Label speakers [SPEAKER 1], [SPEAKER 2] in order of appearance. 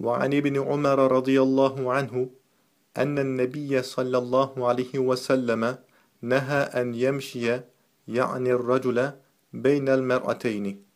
[SPEAKER 1] وعن ابن عمر رضي الله عنه أن النبي صلى الله عليه وسلم نهى أن يمشي يعني الرجل بين المرأتين.